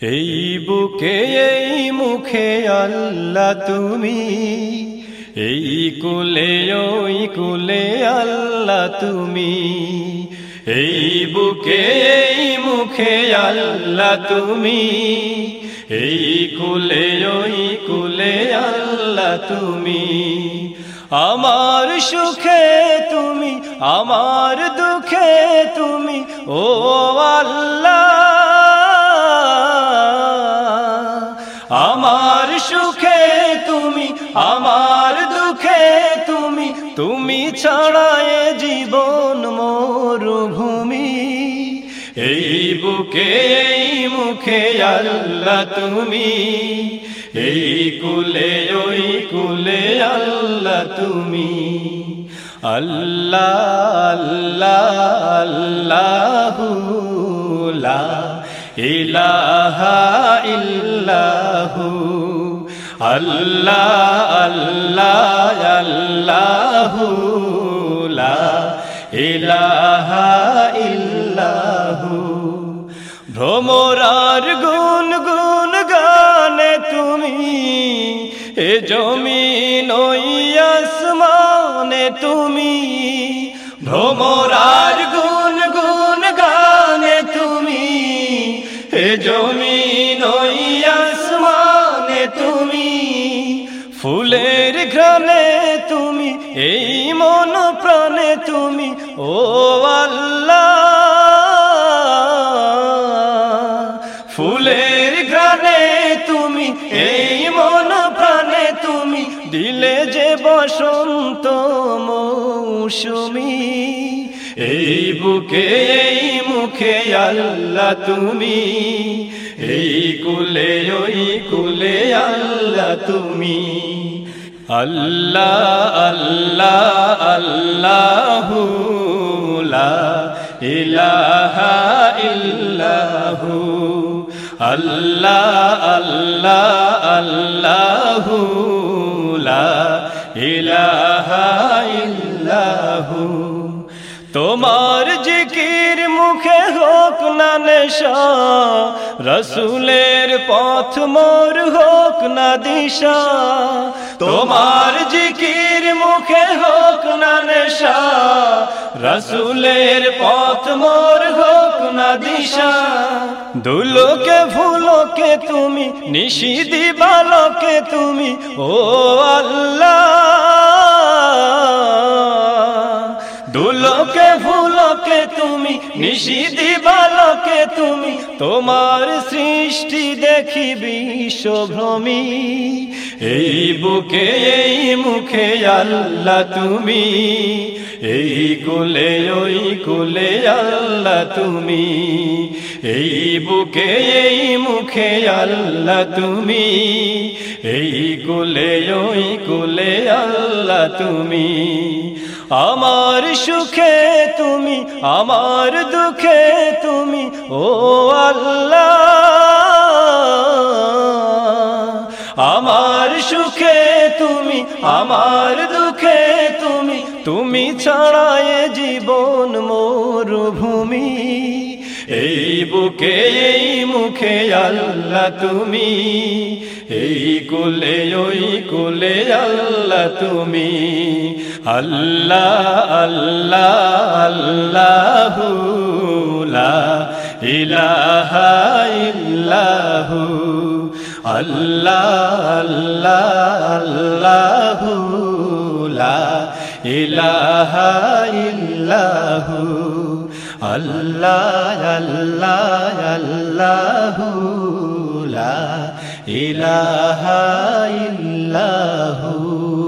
এই বুকে, এই মুখে আল্লাহ তুমি। এই কুলে, ওই কুলে আল্লাহ তুমি। এই বুকে, এই মুখে আল্লাহ তুমি। এই কুলে, ওই কুলে আল্লাহ তুমি। আমার সুখে তুমি, আমার দুঃখে তুমি, ও আল্লাহ আমার দুঃখে তুমি তুমি ছড়ায় জীবন মরুভূমি। এই বুকে, এই মুখে আল্লাহ তুমি। এই কুলে, ওই কুলে আল্লাহ তুমি। আল্লাহ আল্লাহ আল্লাহ ইলাহা ইল্লাহু। আল্লাহ আল্লাহ, আল্লাহু লা ইলাহা ইল্লাহু। ভ্রমরার গুন গুন গানে তুমি, এ জমিন ওই আসমানে তুমি। ভ্রমরার গুন গুন গানে তুমি, এ জমিন ফুলের ঘ্রাণে তুমি, এই মন প্রাণে তুমি, ও ফুলের ঘ্রাণে তুমি, এই মন প্রাণে তুমি, দিলে যে বসন্ত মৌসুমী। এই বুকে, এই মুখে আল্লাহ তুমি। এই কুলে, ওই কুলে আল্লাহ তুমি। আল্লাহ আল্লাহ আল্লাহ ইলাহা ইল্লাহু। আল্লাহ আল্লাহ আল্লাহ লা ইলাহা তোমার জিকির মুখে হোক না নেশা, রসুলের পথ মোর হোক না দিশা। তোমার জিকির মুখে হোক না নেশা, রসুলের পথ মোর হোক না দিশা। দুলোকে ফুলোকে তুমি নিশি দিবালোকে তুমি, ও আল্লাহ। দুলোকে ফুলকে তুমি নিশি দিবালকে তুমি, তোমার সৃষ্টি দেখি বিশ্বভ্রমী। এই বুকে, এই মুখে আল্লাহ তুমি, এই কুলে, ওই কুলে আল্লাহ তুমি, এই বুকে, এই মুখে আল্লাহ তুমি, এই কুলে, ওই কুলে আল্লাহ তুমি। আমার সুখে তুমি, আমার দুঃখে তুমি, ও আল্লাহ। আমার সুখে তুমি, আমার দুঃখে তুমি তুমি ছাড়ায় জীবন মরুভূমি। এই বুকে, এই মুখে আল্লাহ তুমি। এই কুলে, ওই কুলে আল্লাহ তুমি। আল্লাহ আল্লাহ আল্লাহ ইলাহা আল্লাহ আল্লাহ আল্লাহ ইলাহা ইল্লাহু আল্লাহ আল্লাহ আল্লাহ লা ইলাহা ইল্লাহু।